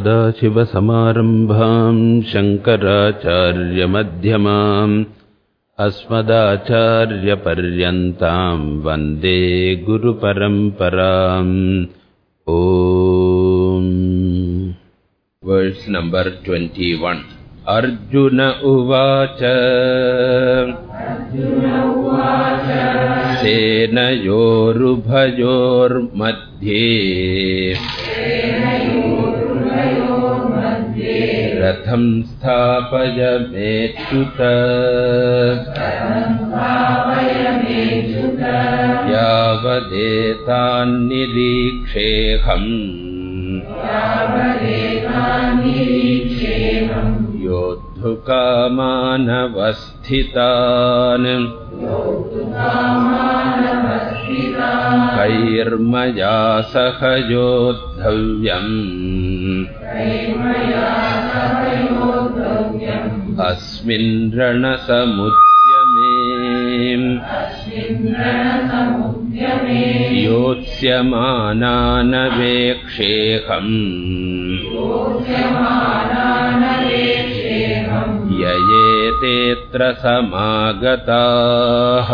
सदाशिवसमारम्भाम् शङ्कराचार्यमध्यमाम् अस्मदाचार्यपर्यन्ताम् वन्दे गुरुपरम्पराम् ॐ verse number twenty one Arjuna उवाच। सेनयोरुभयोर्मध्ये रथं स्थापय मेच्युत? यावदेतान्निरीक्षेऽहम् योद्धुकामानवस्थितान्। कैर्मया सह योद्धव्यम् अस्मिन् रणसमुद्यमे। योत्स्यमानानवेक्षेऽहम् ययेतेऽत्र समागताः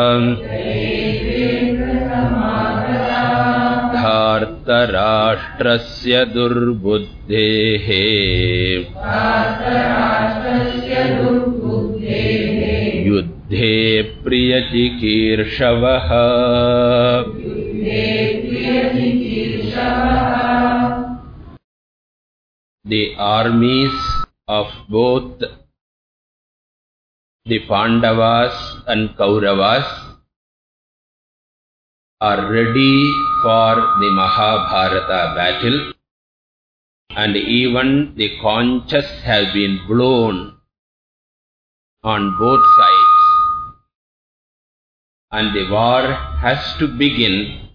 धार्तराष्ट्रस्य दुर्बुद्धेः युद्धे प्रियचिकीर्षवः The armies of both the Pandavas and Kauravas are ready for the Mahabharata battle. And even the conches have been blown on both sides. And the war has to begin.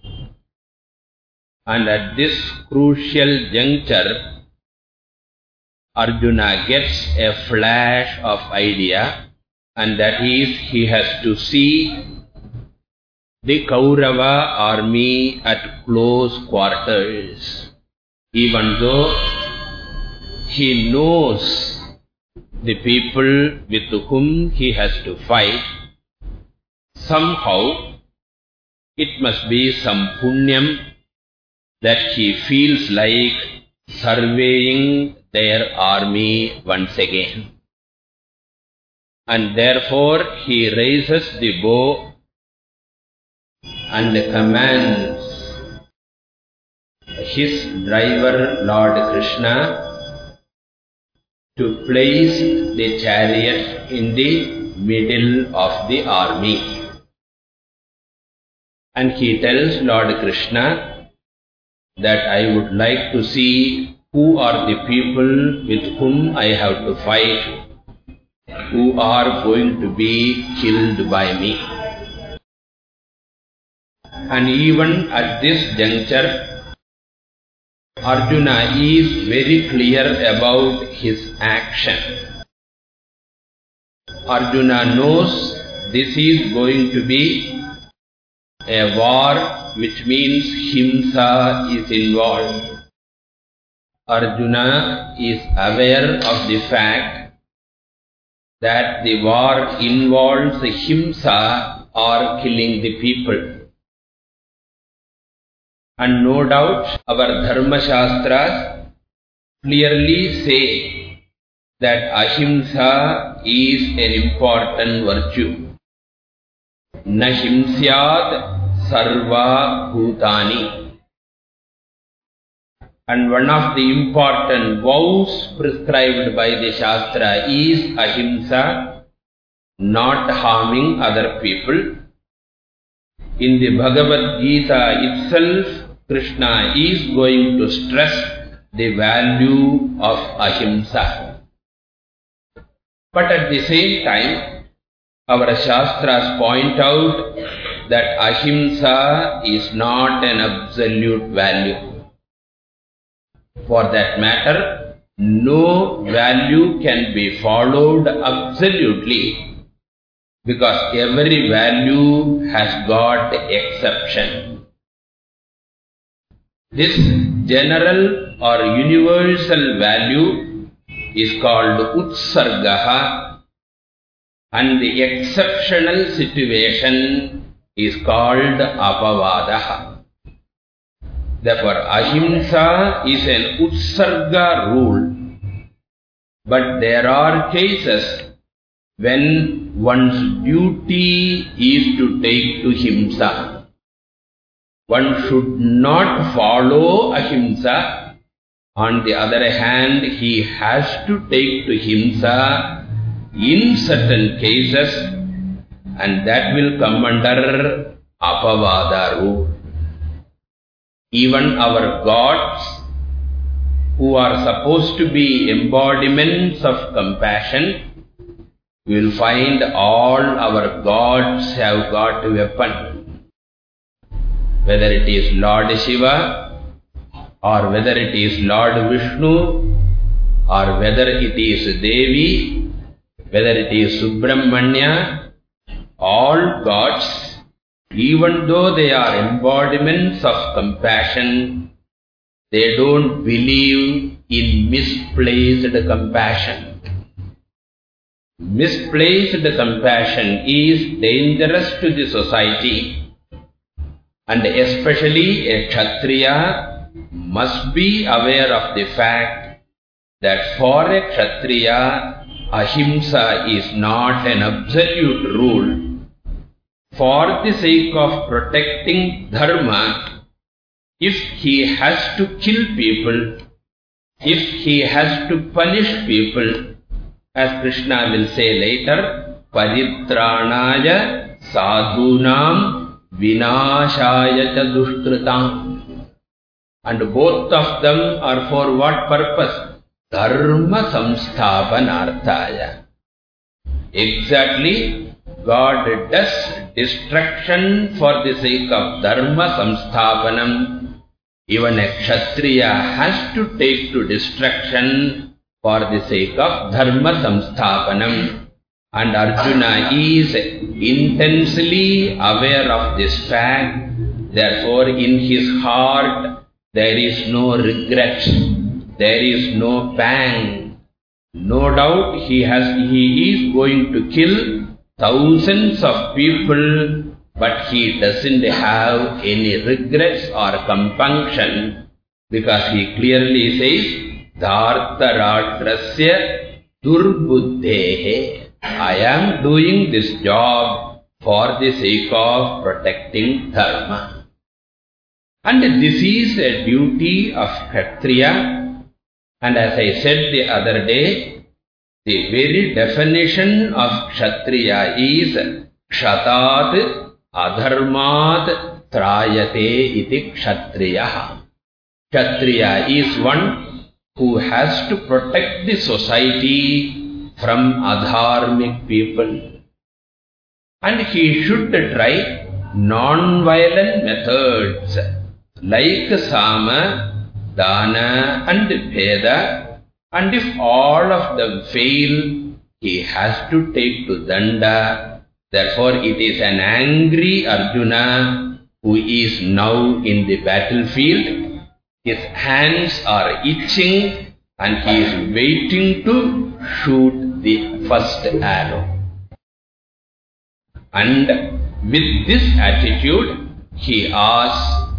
And at this crucial juncture Arjuna gets a flash of idea and that is he has to see the Kaurava army at close quarters. Even though he knows the people with whom he has to fight, somehow it must be some punyam that he feels like surveying their army once again. And therefore he raises the bow and commands his driver Lord Krishna to place the chariot in the middle of the army. And he tells Lord Krishna that I would like to see who are the people with whom I have to fight, who are going to be killed by me. And even at this juncture, Arjuna is very clear about his action. Arjuna knows this is going to be a war which means himsa is involved. Arjuna is aware of the fact that the war involves himsa or killing the people. And no doubt our Dharma Shastras clearly say that ahimsa is an important virtue. Na himsyad sarva bhutani. And one of the important vows prescribed by the Shastra is ahimsa, not harming other people. In the Bhagavad Gita itself, Krishna is going to stress the value of ahimsa. But at the same time, our Shastras point out that ahimsa is not an absolute value. For that matter, no value can be followed absolutely because every value has got exception. This general or universal value is called utsargaha and the exceptional situation is called apavadaha. Therefore, ahimsa is an utsarga rule. But there are cases when one's duty is to take to himsa. One should not follow ahimsa. On the other hand, he has to take to himsa in certain cases and that will come under apavada rule. Even our gods who are supposed to be embodiments of compassion, you will find all our gods have got a weapon. Whether it is Lord Shiva, or whether it is Lord Vishnu, or whether it is Devi, whether it is Subramanya, all gods, even though they are embodiments of compassion, they don't believe in misplaced compassion. Misplaced compassion is dangerous to the society and especially a Kshatriya must be aware of the fact that for a Kshatriya, ahimsa is not an absolute rule. For the sake of protecting dharma, if he has to kill people, if he has to punish people, as Krishna will say later, Paritranaya sadhunam vinashaya cha dushkritam. And both of them are for what purpose? Dharma samsthapanarthaya. Exactly, God does destruction for the sake of dharma samsthapanam. Even a kshatriya has to take to destruction for the sake of dharma samsthapanam. And Arjuna is intensely aware of this fact. Therefore, in his heart, there is no regret. There is no pang. No doubt he has, he is going to kill thousands of people, but he doesn't have any regrets or compunction because he clearly says, Dhartarashtrasya Durbuddhehe. I am doing this job for the sake of protecting dharma. And this is a duty of Kshatriya. And as I said the other day, the very definition of Kshatriya is Kshatat Adharmat Trayate iti Kshatriya. Kshatriya is one who has to protect the society from adharmic people. And he should try non-violent methods like Sama, Dana and Bheda. And if all of them fail, he has to take to Danda. Therefore, it is an angry Arjuna who is now in the battlefield his hands are itching and he is waiting to shoot the first arrow. And with this attitude, he asks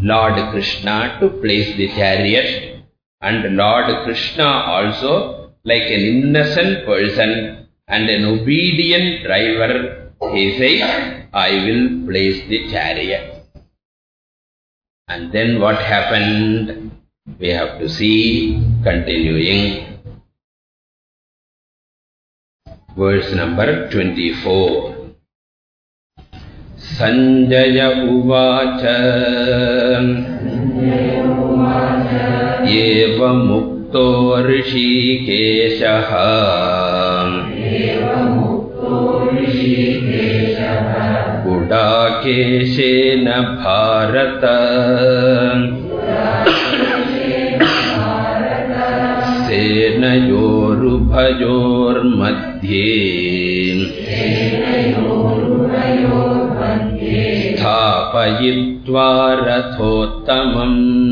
Lord Krishna to place the chariot. And Lord Krishna also, like an innocent person and an obedient driver, he says, I will place the chariot. And then what happened? We have to see, continuing. verse number 24. Sanjaya उवाच ऋषि केश उकेशन भारत सेनयोरुभयोर्मध्ये मध्ये स्थापयित्वा रथोत्तमम्।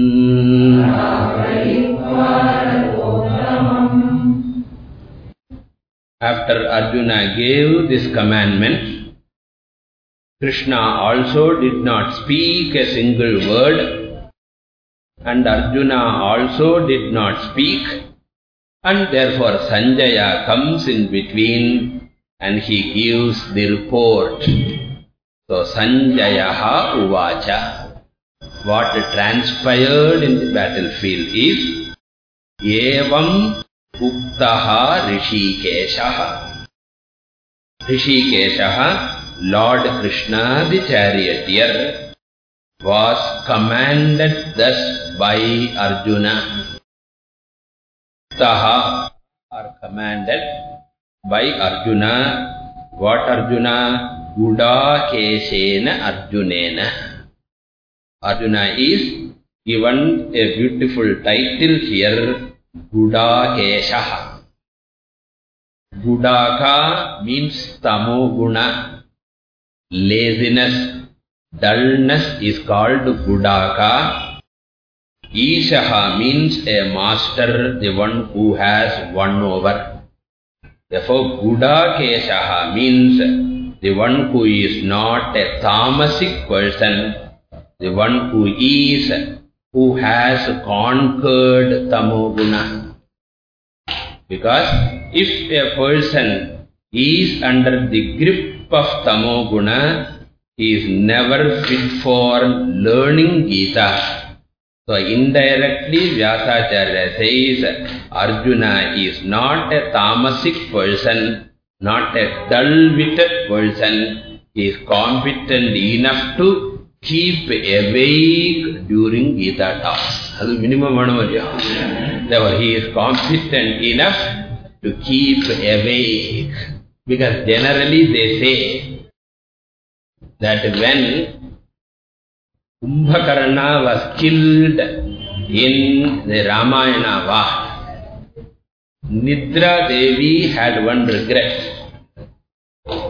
After Arjuna gave this commandment, Krishna also did not speak a single word. And Arjuna also did not speak and therefore Sanjaya comes in between and he gives the report. So Sanjayaha Uvacha. What transpired in the battlefield is Evam Uktaha Rishikeshaha. Rishikeshaha, Lord Krishna the charioteer, was commanded thus by Arjuna. Uktaha are commanded by Arjuna. What Arjuna? Guda Keshena Arjunena. Arjuna is given a beautiful title here Gudakeshaha. Gudaka means tamoguna. Laziness, dullness is called Gudaka. Ishaha means a master, the one who has won over. Therefore, Buddha Gudakeshaha means the one who is not a tamasic person, the one who is who has conquered tamoguna. Because if a person is under the grip of tamoguna, he is never fit for learning Gita. So indirectly Vyasacharya says Arjuna is not a tamasic person, not a dull-witted person. He is competent enough to keep awake during Gita talk. That's minimum Therefore, he is competent enough to keep awake. Because generally they say that when Kumbhakarna was killed in the Ramayana war, Nidra Devi had one regret.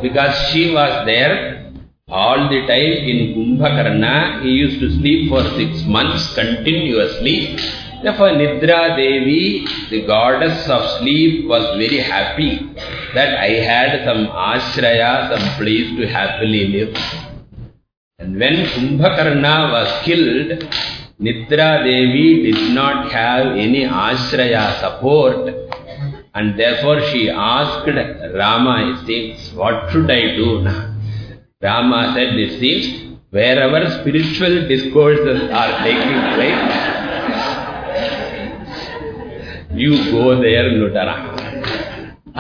Because she was there all the time in Kumbhakarna, he used to sleep for six months continuously. Therefore, Nidra Devi, the goddess of sleep, was very happy that I had some ashraya, some place to happily live. And when Kumbhakarna was killed, Nidra Devi did not have any ashraya support and therefore she asked Rama, it seems, what should I do now? Rama said, it seems, wherever spiritual discourses are taking place, you go there Nutara.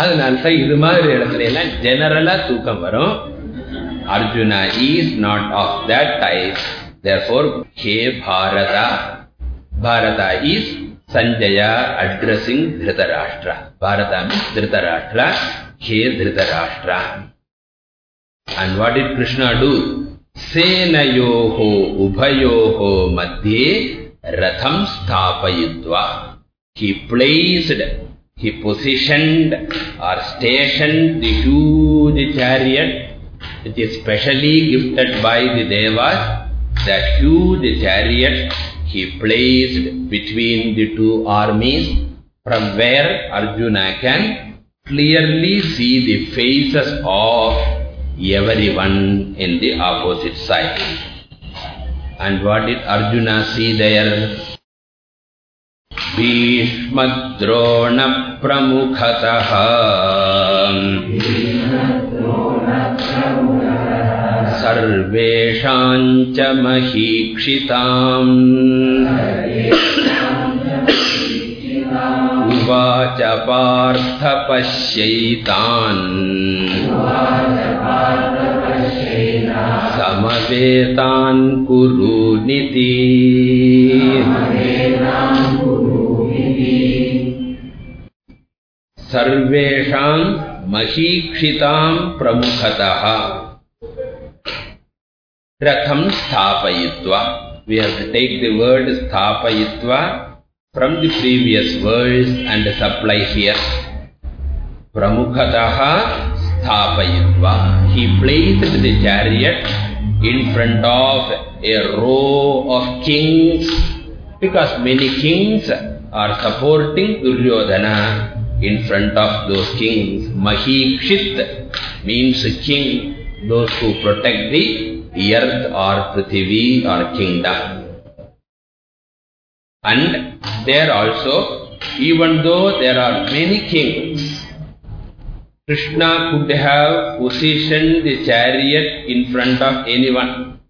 அதனால தான் இது மாதிரி இடத்துல எல்லாம் ஜெனரலா தூக்கம் வரும் Arjuna is not of that type. Therefore, He Bharata. Bharata is Sanjaya addressing Dhritarashtra. Bharata means Dhritarashtra. He Dhritarashtra. And what did Krishna do? Senayoho ubhayoho madhye ratham sthapayidva. He placed, he positioned or stationed the huge chariot which is specially gifted by the Devas. That huge chariot he placed between the two armies from where Arjuna can clearly see the faces of everyone in the opposite side. And what did Arjuna see there? Bhishmadrona Pramukataha Sarveshancha Mahikshitam उवाच पार्थ पश्यैतान् समवेतान् कुरुनिति सर्वेषाम् महीक्षिताम् प्रमुखतः रथम् स्थापयित्वा we have to take the word sthapayitva from the previous verse and supply here. Pramukhataha sthapayitva. He placed the chariot in front of a row of kings because many kings are supporting Duryodhana. in front of those kings. Mahikshit means king, those who protect the earth or Prithvi or kingdom. And there also, even though there are many kings, Krishna could have positioned the chariot in front of anyone.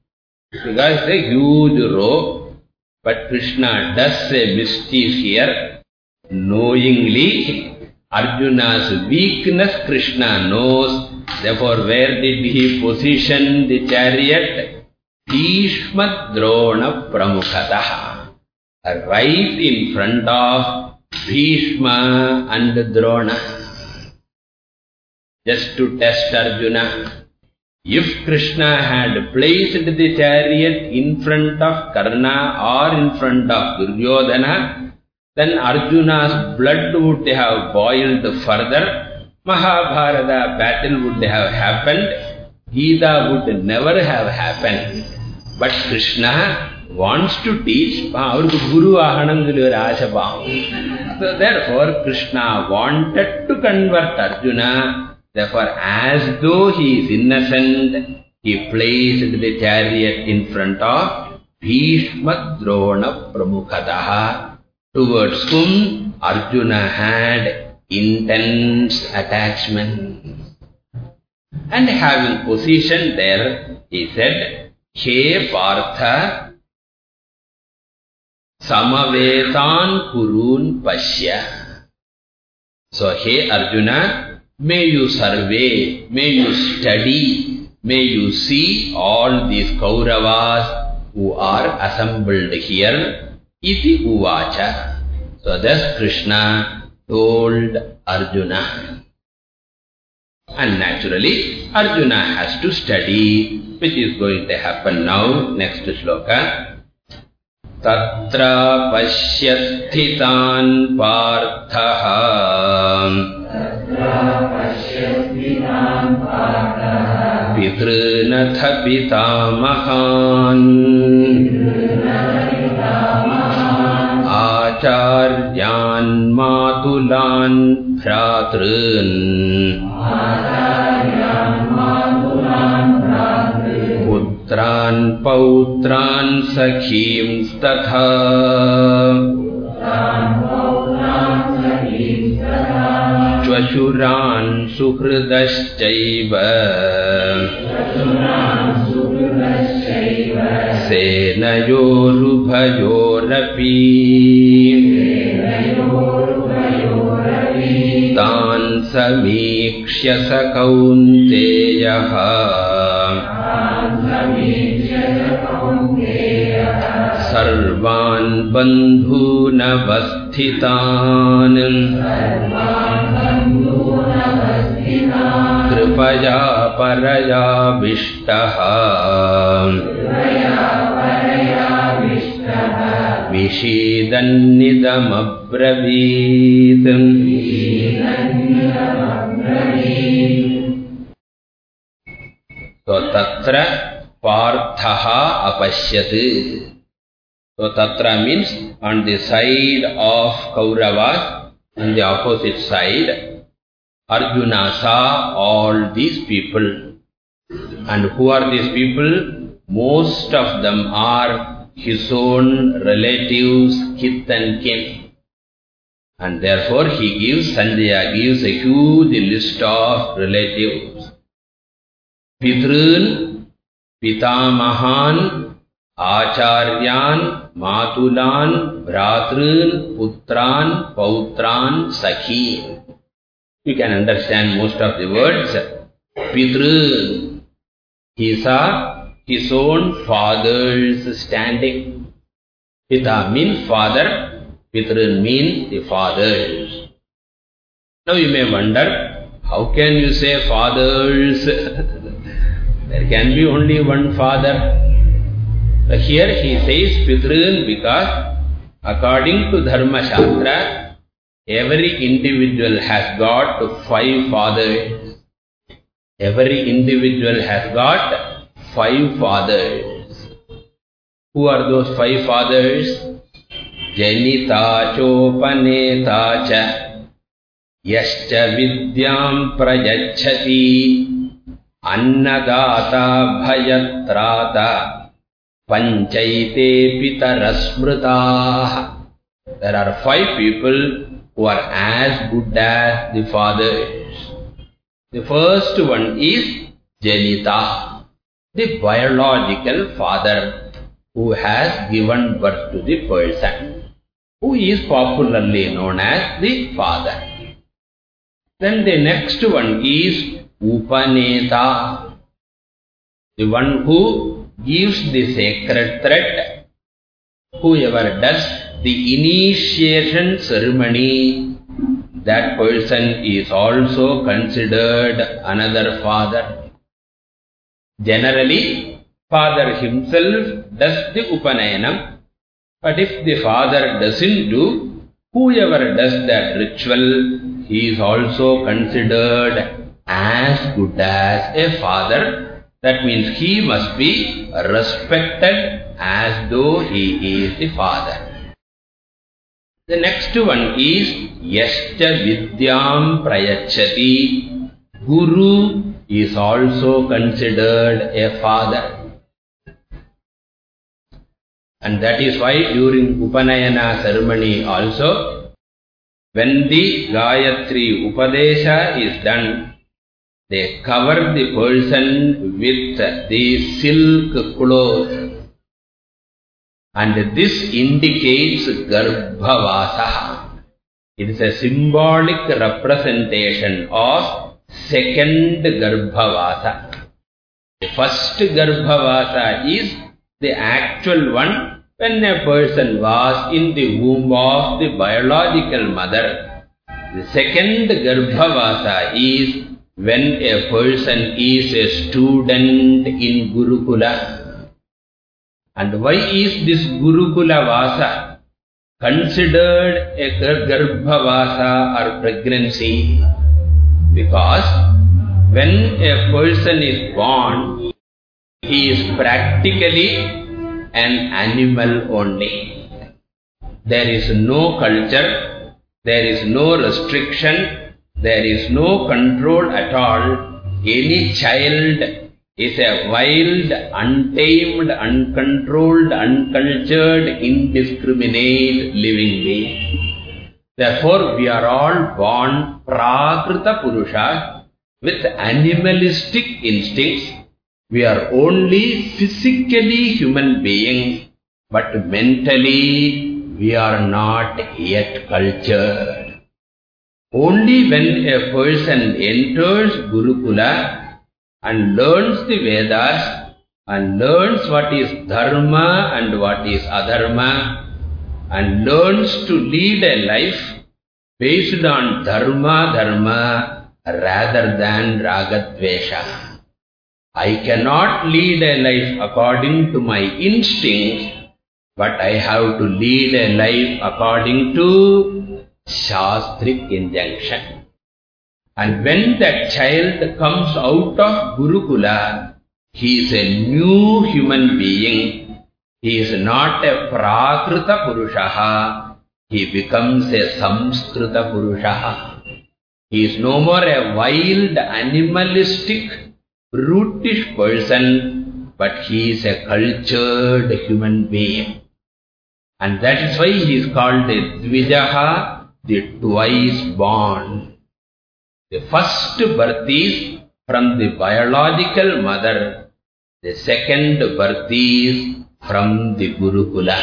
Because a huge row, but Krishna does a mischief here. Knowingly, Arjuna's weakness Krishna knows. Therefore, where did he position the chariot? Bhishma Drona Pramukhataha right in front of Bhishma and Drona. Just to test Arjuna. If Krishna had placed the chariot in front of Karna or in front of Duryodhana, then Arjuna's blood would have boiled further, Mahabharata battle would have happened, Gita would never have happened. But Krishna wants to teach, அவருக்கு குரு ஆகணுங்கிற ஒரு ஆசை So therefore, Krishna wanted to convert Arjuna. Therefore, as though he is innocent, he placed the chariot in front of Bhishma Drona Pramukhataha, towards whom Arjuna had intense attachment. And having position there, he said, He Partha, Samavetan Kurun Pashya. So, hey Arjuna, may you survey, may you study, may you see all these Kauravas who are assembled here. Iti Uvacha. So, thus Krishna told Arjuna. And naturally, Arjuna has to study, which is going to happen now, next sloka. तत्र पश्य स्थितान् पार्थः पितृनथ पितामहान् आचार्यान् मातुलान् भ्रातॄन्। पुत्रान् पौत्रान् सखींस्तथा श्वशुरान् सुहृदश्चैव सेनयोरुभयोरपि तान् समीक्ष्य स कौन्तेयः। सर्वान् बन्धूनवस्थितान् कृपया परयाविष्टः। विषीदन्निदमब्रवीत्। tatra means on the side of Kauravas, on the opposite side, Arjuna saw all these people. And who are these people? Most of them are his own relatives, kith and kin. And therefore he gives, Sanjaya gives a huge list of relatives. Pitrun, Pitamahan, Acharyan, Matulan, Bhratrun, Putran, Pautran, Sakhi. You can understand most of the words. Pitru, he saw his own father's standing. Pita means father, Pitrun means the fathers. Now you may wonder, how can you say fathers? There can be only one father. But here he says Pitrun because according to Dharma Shastra, every individual has got five fathers. Every individual has got five fathers. Who are those five fathers? Janita Chopaneta Cha. Yascha vidyam prayachati annadata bhayatrata panchaite pitarasmritaah. There are five people who are as good as the father is. The first one is Janita, the biological father who has given birth to the person, who is popularly known as the father. Then the next one is Upaneta, the one who gives the sacred thread. Whoever does the initiation ceremony, that person is also considered another father. Generally, father himself does the Upanayanam, but if the father doesn't do, whoever does that ritual he is also considered as good as a father. That means he must be respected as though he is the father. The next one is Yascha Vidyam Prayachati. Guru is also considered a father. And that is why during Upanayana ceremony also, when the Gayatri Upadesha is done, they cover the person with the silk cloth. And this indicates Garbhavasa. It is a symbolic representation of second Garbhavasa. The first Garbhavasa is the actual one when a person was in the womb of the biological mother, the second Garbhavasa is when a person is a student in Gurukula. And why is this Gurukula Vasa considered a Garbhavasa or pregnancy? Because when a person is born, he is practically an animal only. There is no culture, there is no restriction, there is no control at all. Any child is a wild, untamed, uncontrolled, uncultured, indiscriminate living being. Therefore, we are all born prakrita purusha with animalistic instincts we are only physically human beings, but mentally we are not yet cultured. Only when a person enters Gurukula and learns the Vedas and learns what is Dharma and what is Adharma and learns to lead a life based on Dharma Dharma rather than Ragadvesha. I cannot lead a life according to my instincts, but I have to lead a life according to Shastric injunction. And when that child comes out of Gurukula, he is a new human being. He is not a Prakrita Purushaha. He becomes a Samskrita Purushaha. He is no more a wild animalistic brutish person, but he is a cultured human being. And that is why he is called the Dvijaha, the twice born. The first birth is from the biological mother. The second birth is from the Gurukula.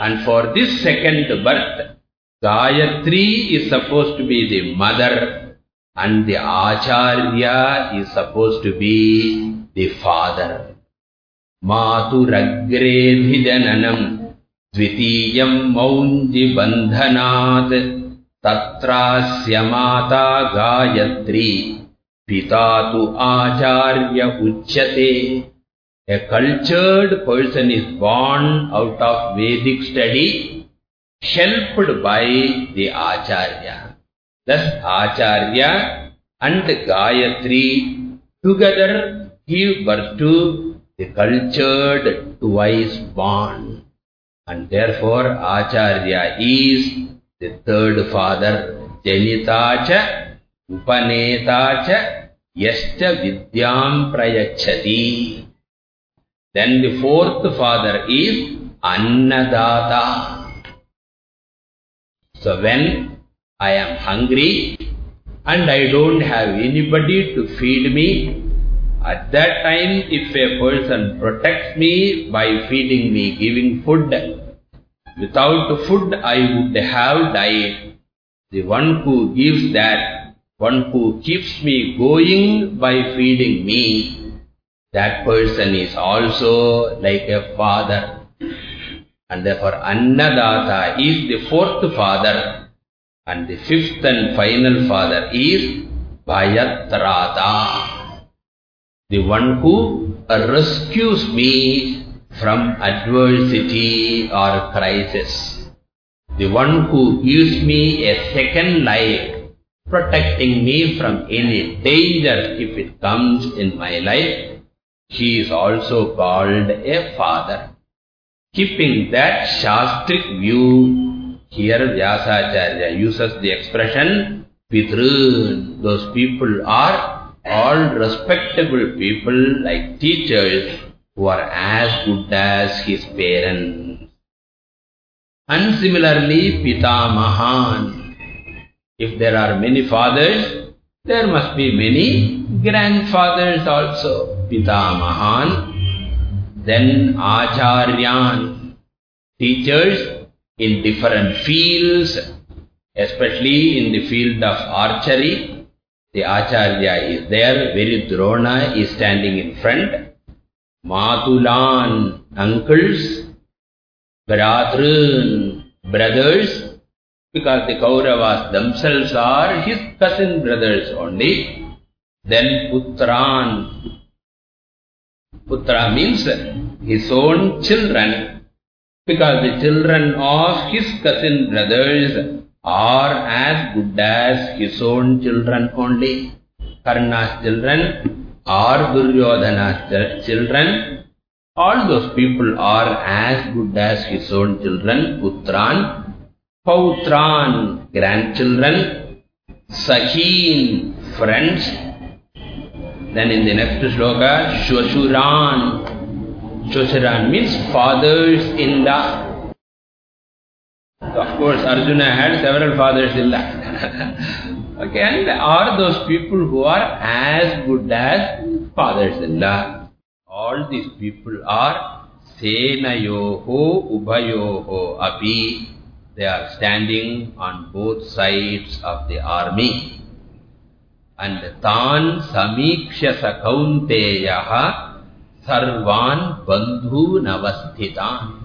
And for this second birth, Gayatri is supposed to be the mother and the Acharya is supposed to be the father. Maturagre bhijananam dvitiyam maunji bandhanat तत्रास्य माता गायत्री। पिता तु आचार्य उच्यते। A cultured person is born out of Vedic study helped by the acharya thus acharya and Gayatri together give birth to the cultured twice born and therefore acharya is the third father, janitacha upanetacha yascha vidyam. Then the fourth father is Annadata. So when I am hungry and I don't have anybody to feed me, at that time if a person protects me by feeding me, giving food, without food I would have died. The one who gives that, one who keeps me going by feeding me, that person is also like a father. And therefore Annadata is the fourth father. And the fifth and final father is Bhayatrata. The one who rescues me from adversity or crisis. The one who gives me a second life, protecting me from any danger if it comes in my life, he is also called a father. Keeping that Shastric view, here Vyasacharya uses the expression Pitrun. Those people are all respectable people like teachers who are as good as his parents. And similarly, Pitamahan. If there are many fathers, there must be many grandfathers also. Pitamahan. Then Acharyan, teachers in different fields, especially in the field of archery. The Acharya is there, Viridrona is standing in front. Matulan, uncles, Bhratrun, brothers, because the Kauravas themselves are his cousin brothers only. Then Putran, Putra means his own children, because the children of his cousin brothers are as good as his own children only. Karna's children or Duryodhana's children, all those people are as good as his own children, Putran, Pautran, grandchildren, Sahin, friends. Then in the next sloka, Shwashuran. Shwashuran means fathers-in-law. So of course, Arjuna had several fathers-in-law. okay, and are those people who are as good as fathers-in-law. All these people are Senayoho Ubhayoho Api. They are standing on both sides of the army. And Tan Samiksha Sakaunteyaha Sarvan Bandhu Navasthitan.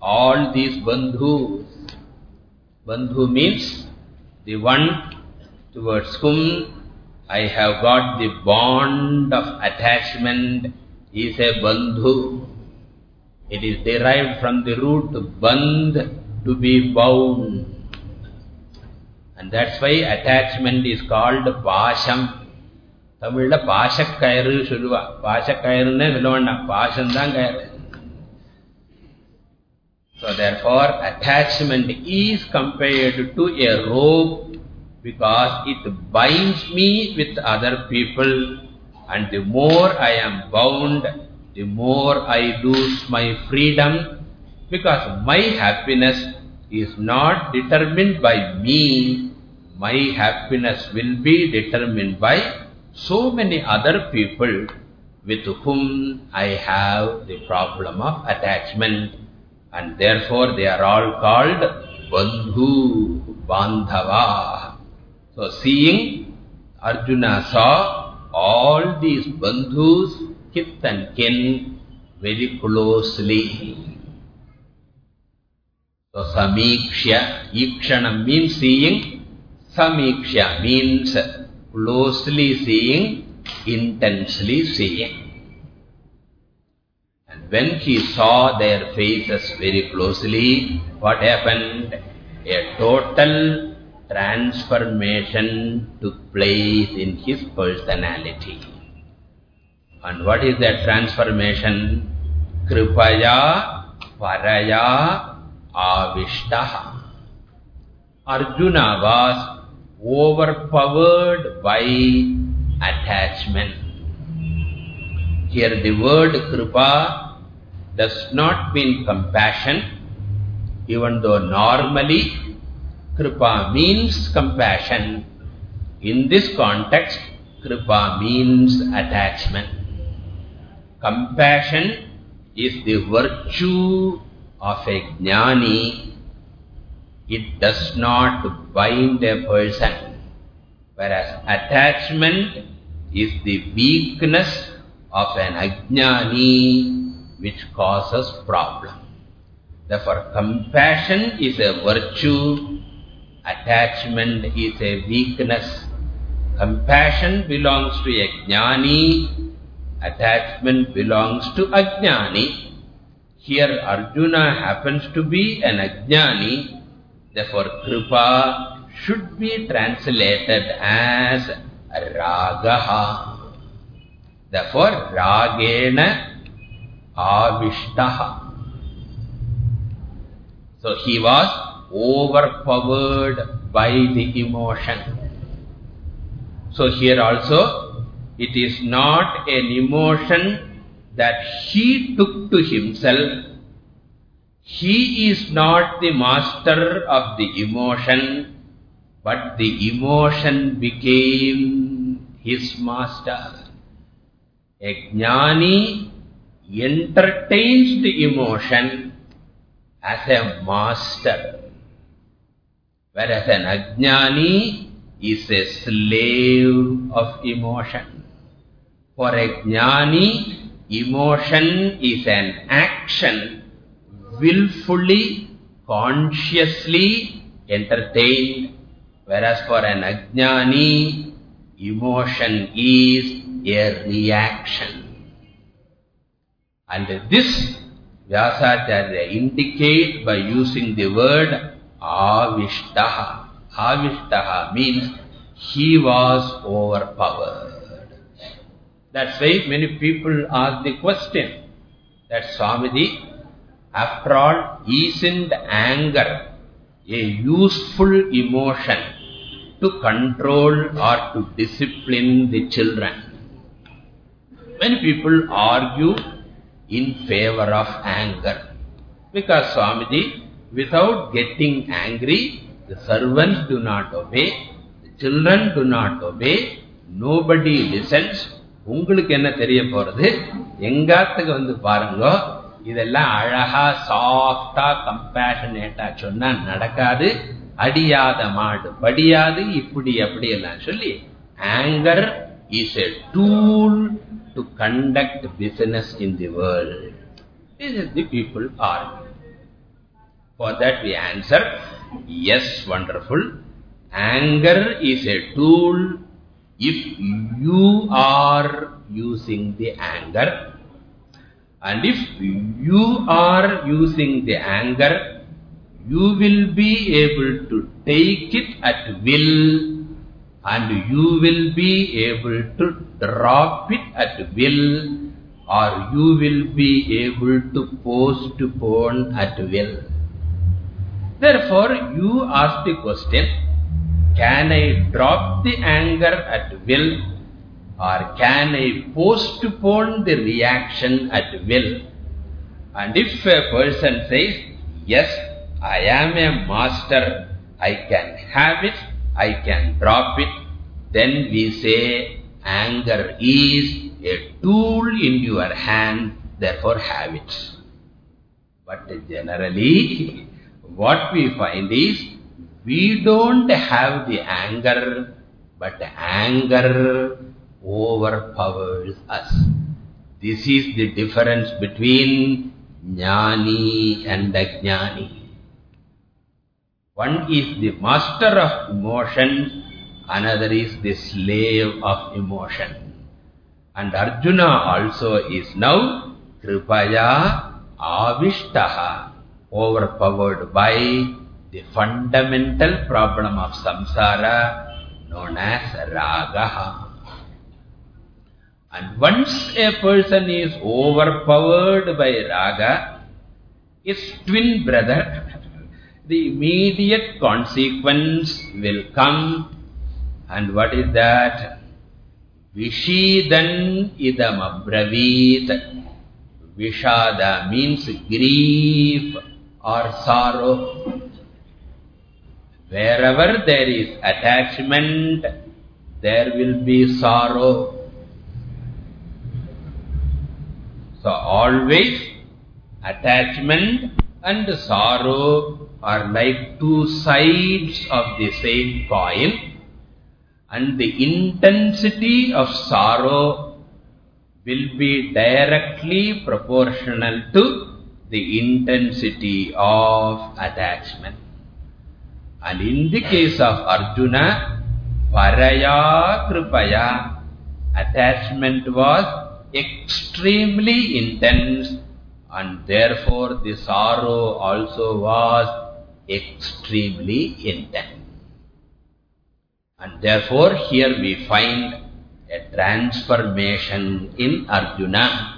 All these Bandhus. Bandhu means the one towards whom I have got the bond of attachment is a bandhu. It is derived from the root band, to be bound. And that's why attachment is called pasham. தமிழ்ல பாசக்கயிறு சொல்லுவா பாசக்கயிறுன்னு சொல்ல வேண்டாம் பாசம்தான் கயிறு So therefore attachment is compared to a rope because it binds me with other people. And the more I am bound, the more I lose my freedom. Because my happiness is not determined by me, my happiness will be determined by so many other people with whom I have the problem of attachment. And therefore they are all called Bandhu, Bandhava. So seeing Arjuna saw all these Bandhus, Kith and Kin very closely. So Samikshya, Ikshanam means seeing, Samikshya means closely seeing, intensely seeing. And when he saw their faces very closely, what happened? A total transformation took place in his personality. And what is that transformation? Kripaya Paraya Avishtaha. Arjuna was overpowered by attachment. Here the word kripa does not mean compassion, even though normally kripa means compassion. In this context, kripa means attachment. Compassion is the virtue of a jnani it does not bind a person. Whereas attachment is the weakness of an ajnani which causes problem. Therefore, compassion is a virtue, attachment is a weakness. Compassion belongs to a jnani, attachment belongs to ajnani. Here Arjuna happens to be an ajnani, Therefore, kripa should be translated as ragaha. Therefore, ragena avishtaha. So, he was overpowered by the emotion. So, here also, it is not an emotion that he took to himself, he is not the master of the emotion, but the emotion became his master. A jnani entertains the emotion as a master, whereas an ajnani is a slave of emotion. For a jnani, emotion is an action willfully, consciously entertained, whereas for an ajnani, emotion is a reaction. And this Vyasacharya indicate by using the word avishtaha. Avishtaha means he was overpowered. That's why many people ask the question that Swamiji, after all, isn't anger a useful emotion to control or to discipline the children? Many people argue in favor of anger. Because Swamiji, without getting angry, the servants do not obey, the children do not obey, nobody listens. உங்களுக்கு என்ன தெரிய போறது எங்காத்துக்கு வந்து பாருங்க இதெல்லாம் அழகா சாஃப்டா கம்பேஷனேட்டா சொன்னா நடக்காது அடியாத மாடு படியாது இப்படி அப்படி எல்லாம் சொல்லி anchor is a tool to conduct business in the world This is the. For that we answer, yes, wonderful. Anger is a tool if you are using the anger and if you are using the anger, you will be able to take it at will and you will be able to drop it at will or you will be able to postpone at will. Therefore, you ask the question, can I drop the anger at will or can I postpone the reaction at will? And if a person says, yes, I am a master, I can have it, I can drop it, then we say anger is a tool in your hand, therefore have it. But generally, what we find is, we don't have the anger, but anger overpowers us. This is the difference between jnani and ajnani. One is the master of emotion, another is the slave of emotion. And Arjuna also is now kripaya avishtaha, overpowered by the fundamental problem of samsara known as ragaha. And once a person is overpowered by raga, his twin brother, the immediate consequence will come And what is that? Vishidan idam abravit. Vishada means grief or sorrow. Wherever there is attachment, there will be sorrow. So always attachment and sorrow are like two sides of the same coin and the intensity of sorrow will be directly proportional to the intensity of attachment. And in the case of Arjuna, Paraya Kripaya, attachment was extremely intense and therefore the sorrow also was extremely intense. And therefore here we find a transformation in Arjuna.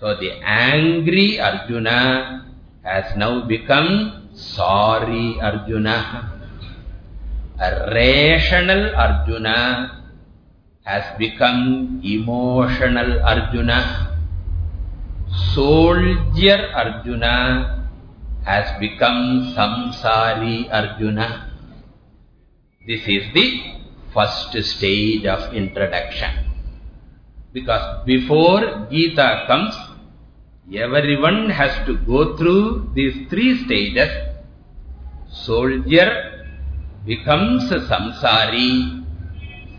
So the angry Arjuna has now become sorry Arjuna. A rational Arjuna has become emotional Arjuna. Soldier Arjuna has become samsari Arjuna. This is the first stage of introduction. Because before Gita comes, Everyone has to go through these three stages. Soldier becomes a samsari.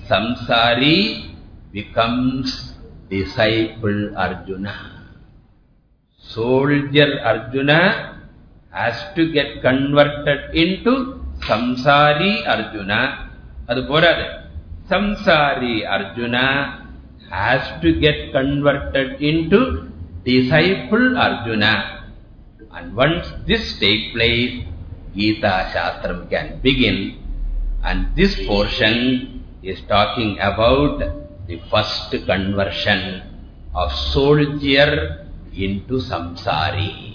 Samsari becomes disciple Arjuna. Soldier Arjuna has to get converted into samsari Arjuna. Adu. Samsari Arjuna has to get converted into disciple Arjuna. And once this take place, Gita Shastram can begin. And this portion is talking about the first conversion of soldier into samsari.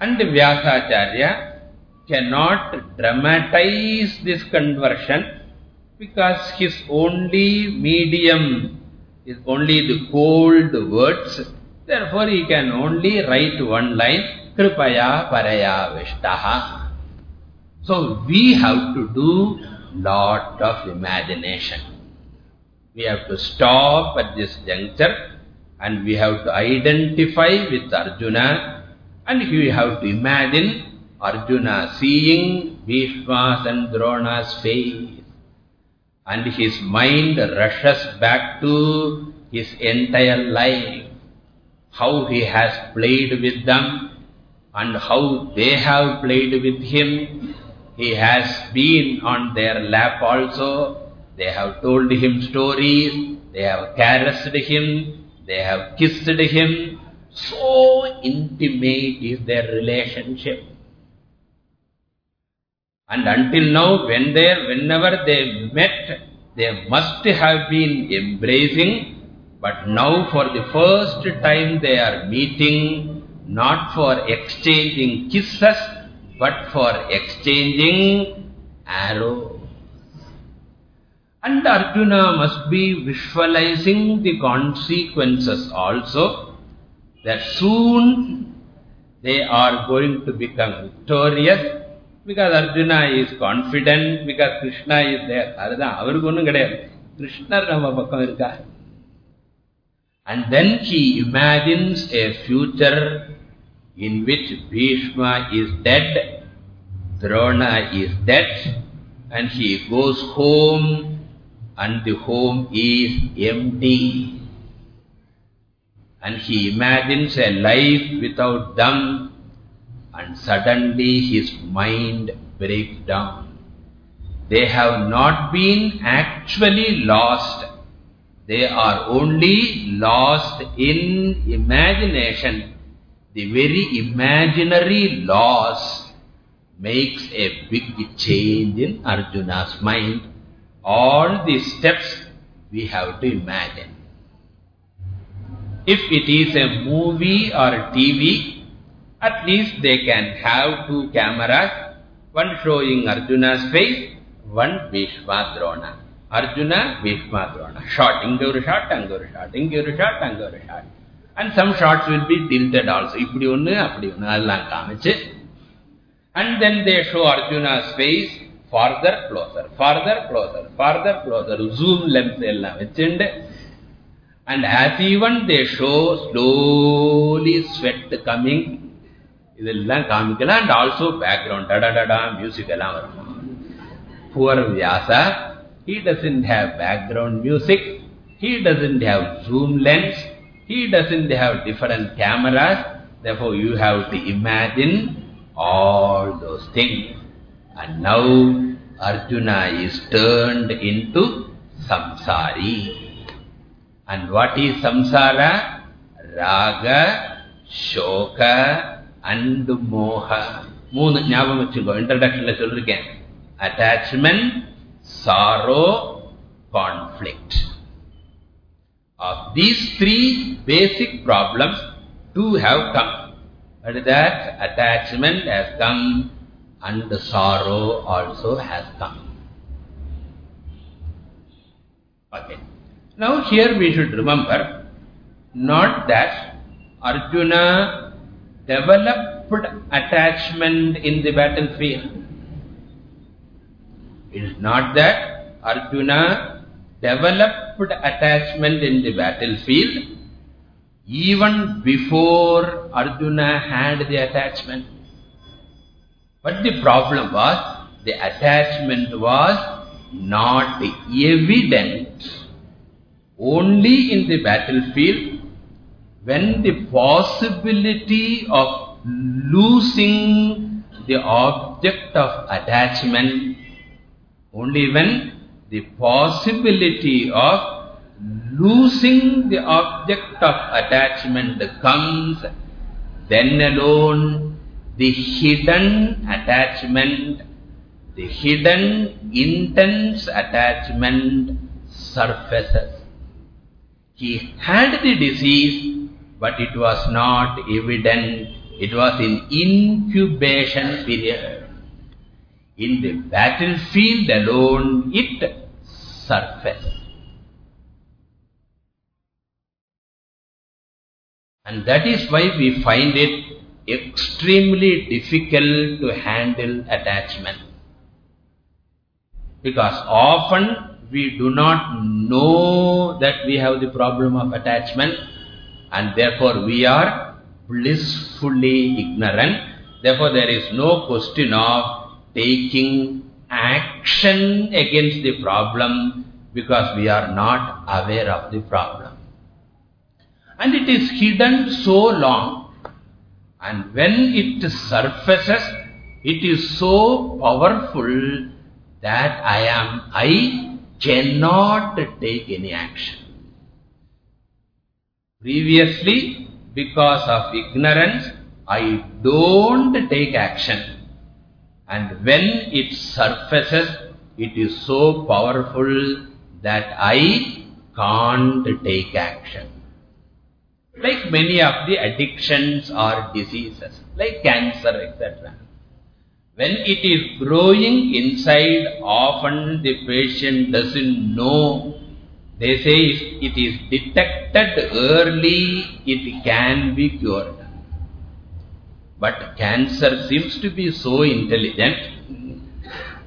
And Vyasacharya cannot dramatize this conversion because his only medium is only the cold words. Therefore, he can only write one line, Kripaya Paraya Vishtaha. So we have to do lot of imagination. We have to stop at this juncture and we have to identify with Arjuna and we have to imagine Arjuna seeing Bhishma's and Drona's face and his mind rushes back to his entire life, how he has played with them and how they have played with him he has been on their lap also. They have told him stories. They have caressed him. They have kissed him. So intimate is their relationship. And until now, when they, whenever they met, they must have been embracing. But now for the first time they are meeting, not for exchanging kisses, but for exchanging arrows. And Arjuna must be visualizing the consequences also, that soon they are going to become victorious, because Arjuna is confident, because Krishna is there. அதுதான் அவருக்கு ஒன்றும் கிடையாது கிருஷ்ணர் நம்ம பக்கம் இருக்கா And then he imagines a future in which Bhishma is dead, Drona is dead, and he goes home and the home is empty. And he imagines a life without them and suddenly his mind breaks down. They have not been actually lost. They are only lost in imagination the very imaginary loss makes a big change in Arjuna's mind. All the steps we have to imagine. If it is a movie or a TV, at least they can have two cameras One showing Arjuna's face, one Bhishma Drona. Arjuna, Bhishma Drona. Shot, inga shot, anga shot, inga shot, shot. And some shots will be tilted also. Ipdi onnu, apdi onnu, allam kaamichu. And then they show Arjuna's face farther closer, farther closer, farther closer. Zoom lens ellam vechinde. And as even they show slowly sweat coming, இதெல்லாம் காமிக்கலாம் and also background, da da da da, music எல்லாம் வரும். Poor Vyasa, he doesn't have background music, he doesn't have zoom lens, he doesn't have different cameras, therefore you have to imagine all those things. And now Arjuna is turned into samsari. And what is samsara? Raga, shoka, and moha. மூணு ஞாபகம் வச்சுக்கோ இன்ட்ரடக்ஷன்ல சொல்லிருக்கேன் attachment sorrow conflict of these three basic problems two have come but that attachment has come and the sorrow also has come okay now here we should remember not that arjuna developed attachment in the battlefield. It is not that Arjuna developed attachment in the battlefield even before Arjuna had the attachment. But the problem was, the attachment was not evident. Only in the battlefield, when the possibility of losing the object of attachment, only when the possibility of losing the object of attachment comes, then alone the hidden attachment, the hidden intense attachment surfaces. He had the disease, but it was not evident. It was in incubation period. In the battlefield alone, it surfaced. And that is why we find it extremely difficult to handle attachment. Because often we do not know that we have the problem of attachment and therefore we are blissfully ignorant. Therefore there is no question of taking action against the problem because we are not aware of the problem. And it is hidden so long and when it surfaces, it is so powerful that I am, I cannot take any action. Previously, because of ignorance, I don't take action. And when it surfaces, it is so powerful that I can't take action. Like many of the addictions or diseases, like cancer, etc. When it is growing inside, often the patient doesn't know. They say if it is detected early, it can be cured. But cancer seems to be so intelligent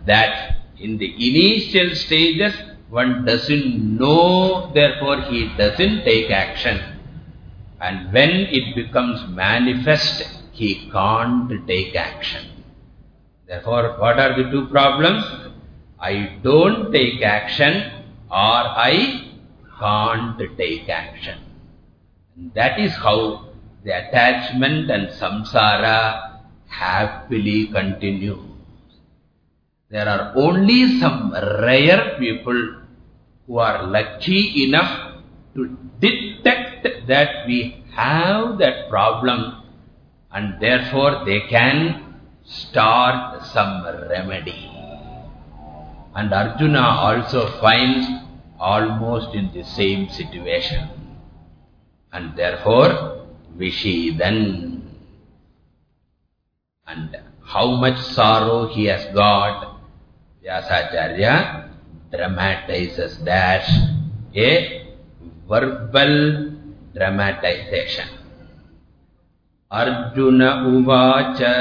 that in the initial stages, one doesn't know, therefore he doesn't take action. And when it becomes manifest, he can't take action. Therefore, what are the two problems? I don't take action or I can't take action. And that is how the attachment and samsara happily continue. There are only some rare people who are lucky enough to detect that we have that problem and therefore they can start some remedy. And Arjuna also finds almost in the same situation. And therefore, Vishidan. And how much sorrow he has got. Vyasacharya dramatizes that. A verbal dramatization. Arjuna uvacha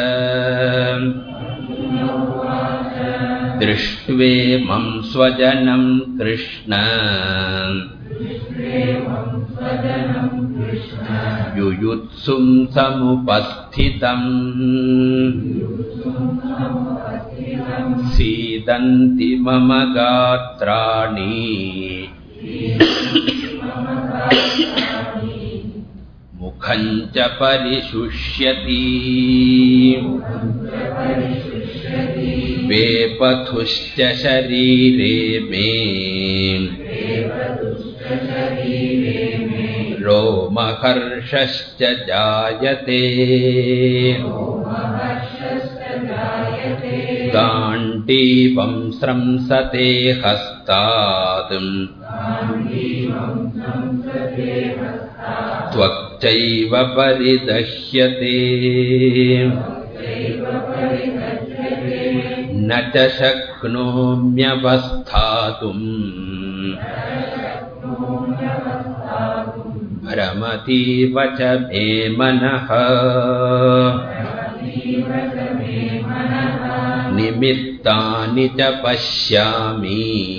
दृष्ट्वेमं स्वजनं कृष्ण। युयुत्सुं समुपस्थितम् सीदन्ति मम गात्राणि। मुखं च परिशुष्यति वेपथुश्च शरीरे मे। रोमहर्षश्च जायते। गाण्डीवं स्रंसते हस्तात्। त्वक्चैव परिदह्यते न च शक्नोम्यवस्थातुम्। भ्रमतीव च मे मनः। निमित्तानि च पश्यामि।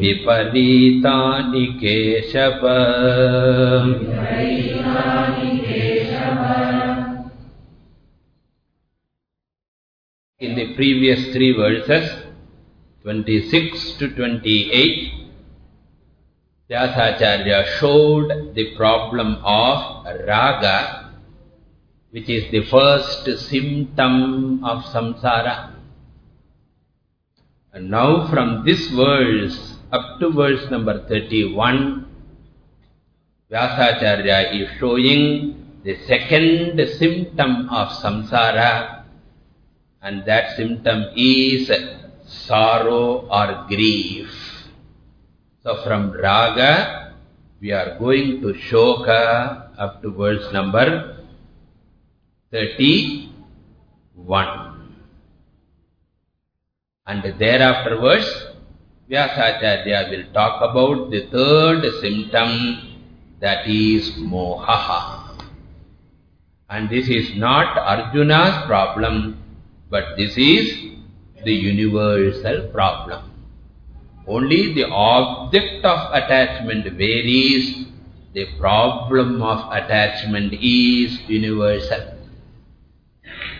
विपरीतानि Keshav In the previous three verses, 26 to 28, Vyasacharya showed the problem of raga, which is the first symptom of samsara. And now from this verse up to verse number 31, Vyasacharya is showing the second symptom of samsara, and that symptom is sorrow or grief. So from raga, we are going to shoka up to verse number 31. And thereafterwards, Vyasacharya will talk about the third symptom, that is mohaha. And this is not Arjuna's problem, but this is the universal problem. Only the object of attachment varies, the problem of attachment is universal.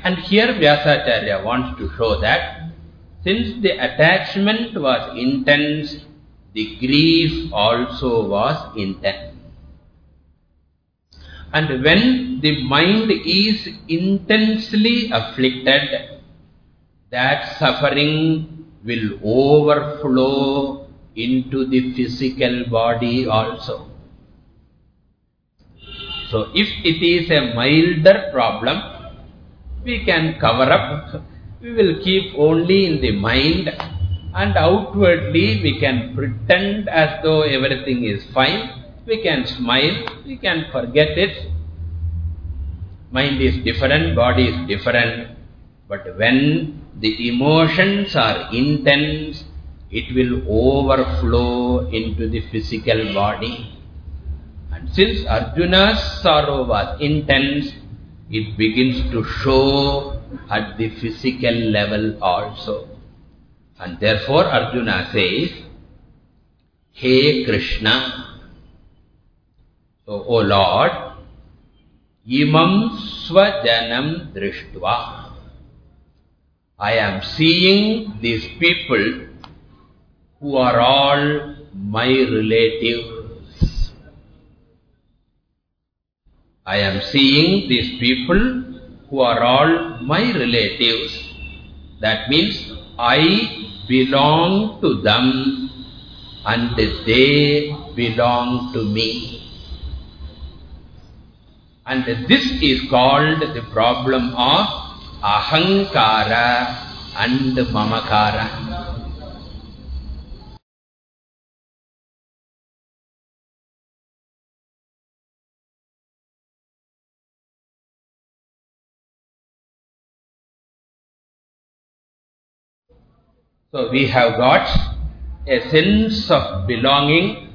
And here Vyasacharya wants to show that since the attachment was intense, the grief also was intense. And when the mind is intensely afflicted, that suffering will overflow into the physical body also. So, if it is a milder problem, we can cover up, we will keep only in the mind and outwardly we can pretend as though everything is fine, we can smile, we can forget it. Mind is different, body is different, but when the emotions are intense, it will overflow into the physical body. And since Arjuna's sorrow was intense, it begins to show at the physical level also. And therefore Arjuna says, Hey Krishna, so, O Lord, imam swajanam drishtva. I am seeing these people who are all my relatives. I am seeing these people who are all my relatives. That means I belong to them and they belong to me. And this is called the problem of ahankara and mamakara. So we have got a sense of belonging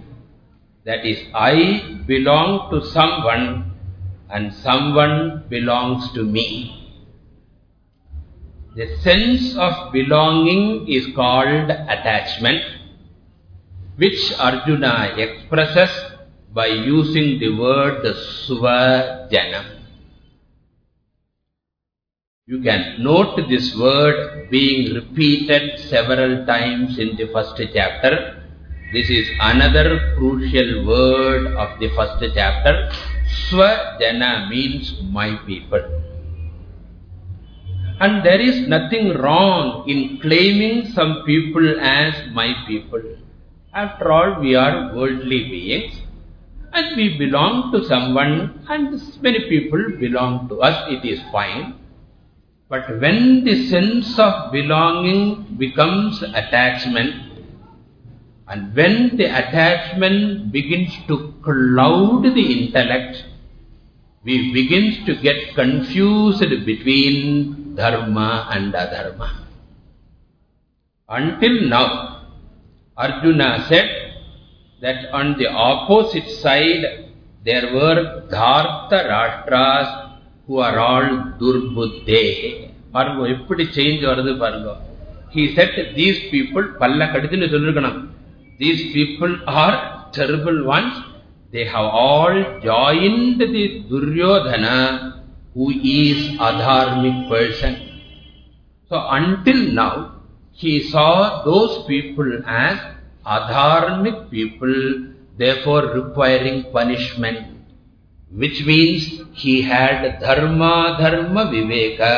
that is I belong to someone and someone belongs to me. The sense of belonging is called attachment, which Arjuna expresses by using the word Svajanam. You can note this word being repeated several times in the first chapter. This is another crucial word of the first chapter. Swajana means my people. And there is nothing wrong in claiming some people as my people. After all, we are worldly beings. And we belong to someone and many people belong to us. It is fine. But when the sense of belonging becomes attachment, and when the attachment begins to cloud the intellect, we begin to get confused between dharma and adharma. Until now, Arjuna said that on the opposite side there were Dharta Rashtras who are all durbuddhe. பாருங்க எப்படி change வருது பாருங்க he said these people பல்ல கடிதுன்னு சொல்லிருக்கணும் these people are terrible ones they have all joined the duryodhana who is adharmic person. So until now he saw those people as adharmic people therefore requiring punishment which means he had dharma dharma viveka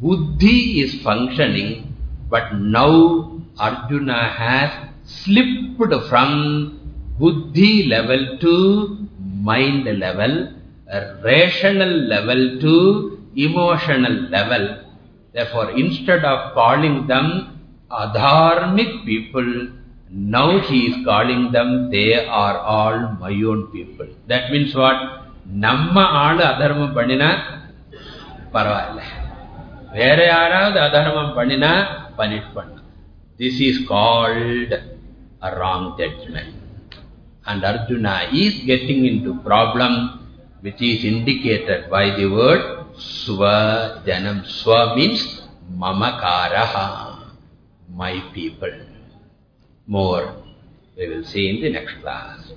buddhi is functioning but now arjuna has slipped from buddhi level to mind level a rational level to emotional level. Therefore, instead of calling them adharmic people, now he is calling them, they are all my own people. That means what? Namma aadu adharmam panina, paravailla. Vere yaravadu adharmam panina, punit panna. This is called a wrong judgment. And Arjuna is getting into problem which is indicated by the word Svajanam. Sva means mama Mamakaraha, my people. More we will see in the next class.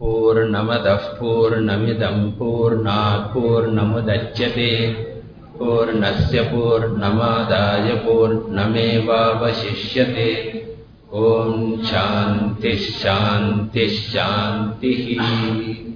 Purnamadah Purnamidam Purna Purnamudachyate Purnasya Purnamadaya Purnameva Vashishyate Om Shanti Shanti Shanti Shanti